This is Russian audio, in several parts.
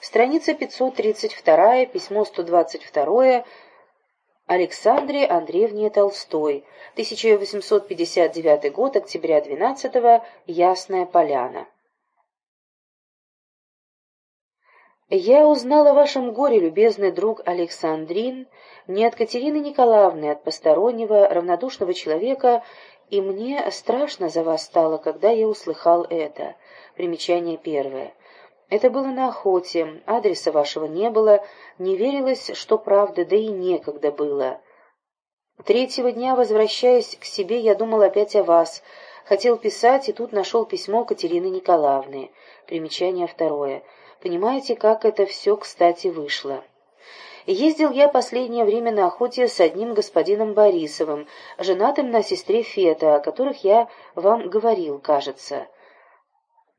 Страница 532, письмо 122 Александре Андреевне Толстой, 1859 год, октября 12 -го, Ясная Поляна. Я узнал о вашем горе, любезный друг Александрин, не от Катерины Николаевны, а от постороннего, равнодушного человека, и мне страшно за вас стало, когда я услыхал это. Примечание первое. Это было на охоте, адреса вашего не было, не верилось, что правда, да и некогда было. Третьего дня, возвращаясь к себе, я думал опять о вас. Хотел писать, и тут нашел письмо Катерины Николаевны. Примечание второе. Понимаете, как это все, кстати, вышло. Ездил я последнее время на охоте с одним господином Борисовым, женатым на сестре Фета, о которых я вам говорил, кажется.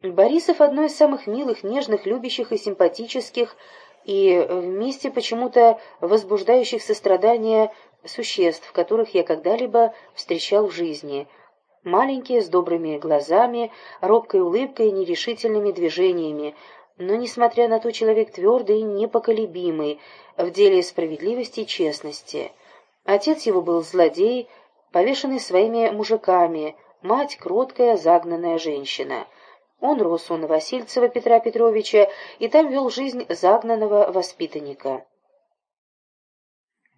Борисов одно из самых милых, нежных, любящих и симпатических, и вместе почему-то возбуждающих сострадания существ, которых я когда-либо встречал в жизни. Маленькие, с добрыми глазами, робкой улыбкой и нерешительными движениями, но, несмотря на то, человек твердый и непоколебимый в деле справедливости и честности. Отец его был злодей, повешенный своими мужиками, мать — кроткая, загнанная женщина — он рос у Новосильцева Петра Петровича и там вел жизнь загнанного воспитанника.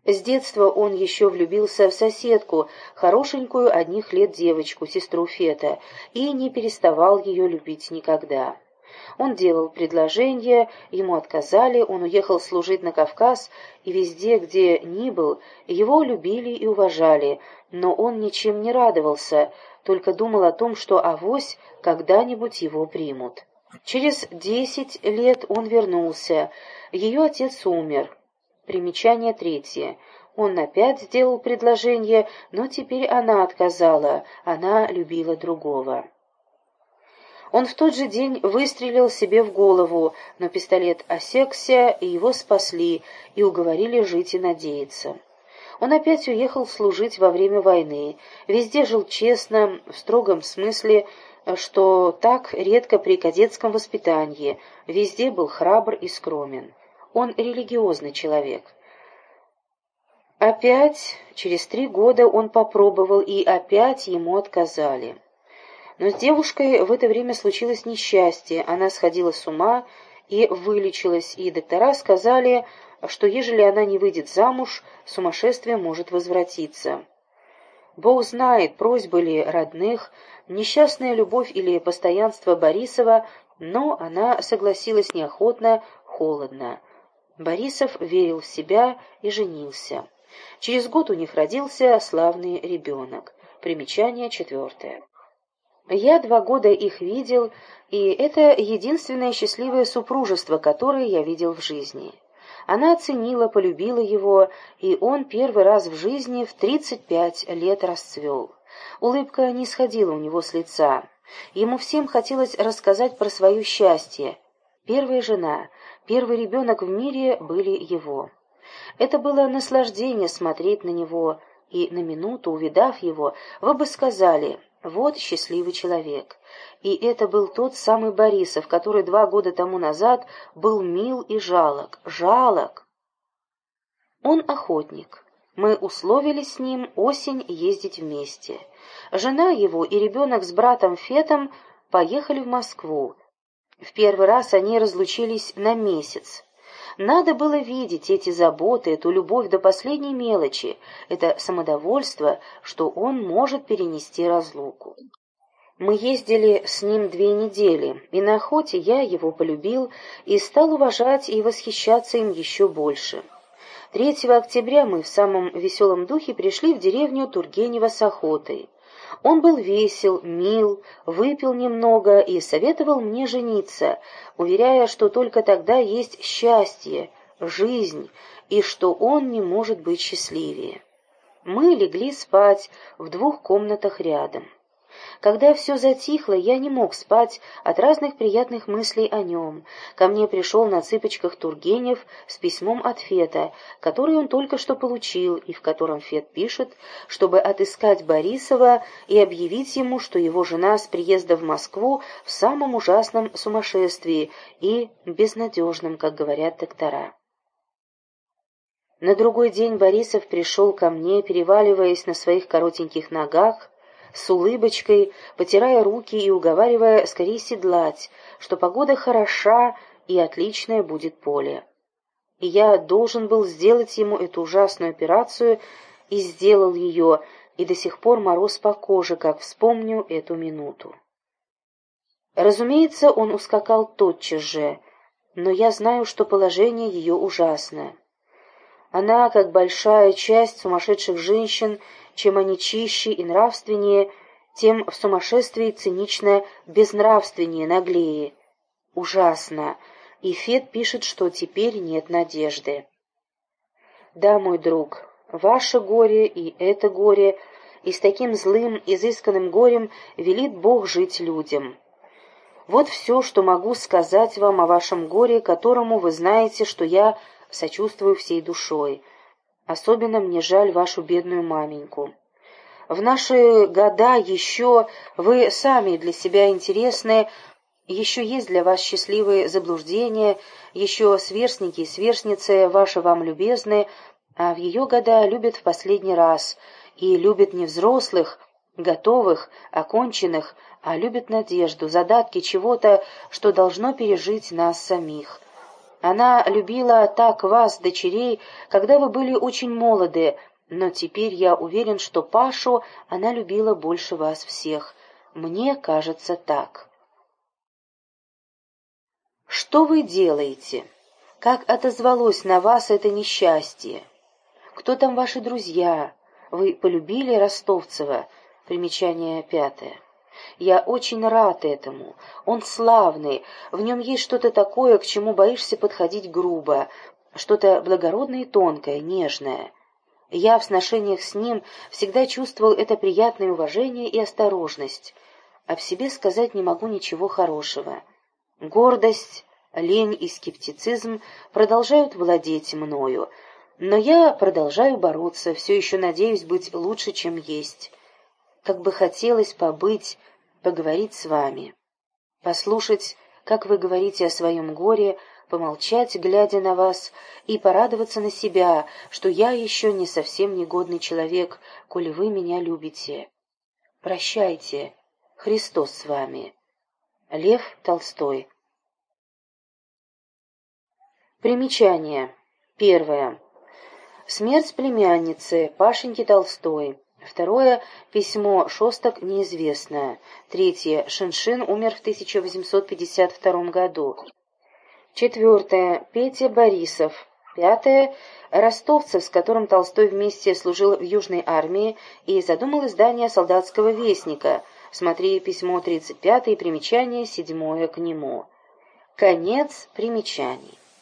С детства он еще влюбился в соседку, хорошенькую одних лет девочку, сестру Фета, и не переставал ее любить никогда. Он делал предложения, ему отказали, он уехал служить на Кавказ, и везде, где ни был, его любили и уважали, но он ничем не радовался, только думал о том, что авось когда-нибудь его примут. Через десять лет он вернулся, ее отец умер. Примечание третье. Он опять сделал предложение, но теперь она отказала, она любила другого. Он в тот же день выстрелил себе в голову, но пистолет осекся, и его спасли, и уговорили жить и надеяться. Он опять уехал служить во время войны, везде жил честно, в строгом смысле, что так редко при кадетском воспитании, везде был храбр и скромен. Он религиозный человек. Опять, через три года он попробовал, и опять ему отказали. Но с девушкой в это время случилось несчастье, она сходила с ума и вылечилась, и доктора сказали, что ежели она не выйдет замуж, сумасшествие может возвратиться. Бог знает, просьбы ли родных, несчастная любовь или постоянство Борисова, но она согласилась неохотно, холодно. Борисов верил в себя и женился. Через год у них родился славный ребенок. Примечание четвертое. Я два года их видел, и это единственное счастливое супружество, которое я видел в жизни. Она оценила, полюбила его, и он первый раз в жизни в тридцать пять лет расцвел. Улыбка не сходила у него с лица. Ему всем хотелось рассказать про свое счастье. Первая жена, первый ребенок в мире были его. Это было наслаждение смотреть на него, и на минуту, увидав его, вы бы сказали «Вот счастливый человек». И это был тот самый Борисов, который два года тому назад был мил и жалок. Жалок! Он охотник. Мы условились с ним осень ездить вместе. Жена его и ребенок с братом Фетом поехали в Москву. В первый раз они разлучились на месяц. Надо было видеть эти заботы, эту любовь до последней мелочи, это самодовольство, что он может перенести разлуку. Мы ездили с ним две недели, и на охоте я его полюбил и стал уважать и восхищаться им еще больше. 3 октября мы в самом веселом духе пришли в деревню Тургенева с охотой. Он был весел, мил, выпил немного и советовал мне жениться, уверяя, что только тогда есть счастье, жизнь, и что он не может быть счастливее. Мы легли спать в двух комнатах рядом. Когда все затихло, я не мог спать от разных приятных мыслей о нем. Ко мне пришел на цыпочках Тургенев с письмом от Фета, который он только что получил, и в котором Фет пишет, чтобы отыскать Борисова и объявить ему, что его жена с приезда в Москву в самом ужасном сумасшествии и безнадежном, как говорят доктора. На другой день Борисов пришел ко мне, переваливаясь на своих коротеньких ногах, с улыбочкой, потирая руки и уговаривая скорее седлать, что погода хороша и отличное будет поле. И я должен был сделать ему эту ужасную операцию, и сделал ее, и до сих пор мороз по коже, как вспомню эту минуту. Разумеется, он ускакал тотчас же, но я знаю, что положение ее ужасное. Она, как большая часть сумасшедших женщин, чем они чище и нравственнее, тем в сумасшествии цинично безнравственнее, наглее. Ужасно. И Фет пишет, что теперь нет надежды. Да, мой друг, ваше горе и это горе, и с таким злым, изысканным горем велит Бог жить людям. Вот все, что могу сказать вам о вашем горе, которому вы знаете, что я сочувствую всей душой. Особенно мне жаль вашу бедную маменьку. В наши года еще вы сами для себя интересны, еще есть для вас счастливые заблуждения, еще сверстники и сверстницы ваши вам любезны, а в ее года любят в последний раз, и любят не взрослых, готовых, оконченных, а любят надежду, задатки чего-то, что должно пережить нас самих. Она любила так вас, дочерей, когда вы были очень молоды, но теперь я уверен, что Пашу она любила больше вас всех. Мне кажется так. Что вы делаете? Как отозвалось на вас это несчастье? Кто там ваши друзья? Вы полюбили Ростовцева? Примечание пятое. Я очень рад этому. Он славный, в нем есть что-то такое, к чему боишься подходить грубо, что-то благородное и тонкое, нежное. Я в сношениях с ним всегда чувствовал это приятное уважение и осторожность, а в себе сказать не могу ничего хорошего. Гордость, лень и скептицизм продолжают владеть мною, но я продолжаю бороться, все еще надеюсь быть лучше, чем есть как бы хотелось побыть, поговорить с вами, послушать, как вы говорите о своем горе, помолчать, глядя на вас, и порадоваться на себя, что я еще не совсем негодный человек, коли вы меня любите. Прощайте. Христос с вами. Лев Толстой. Примечание. Первое. Смерть племянницы Пашеньки Толстой. Второе – письмо Шосток неизвестное. Третье – Шиншин умер в 1852 году. Четвертое – Петя Борисов. Пятое – Ростовцев, с которым Толстой вместе служил в Южной армии и задумал издание «Солдатского вестника». Смотри письмо 35 и примечание 7 к нему. Конец примечаний.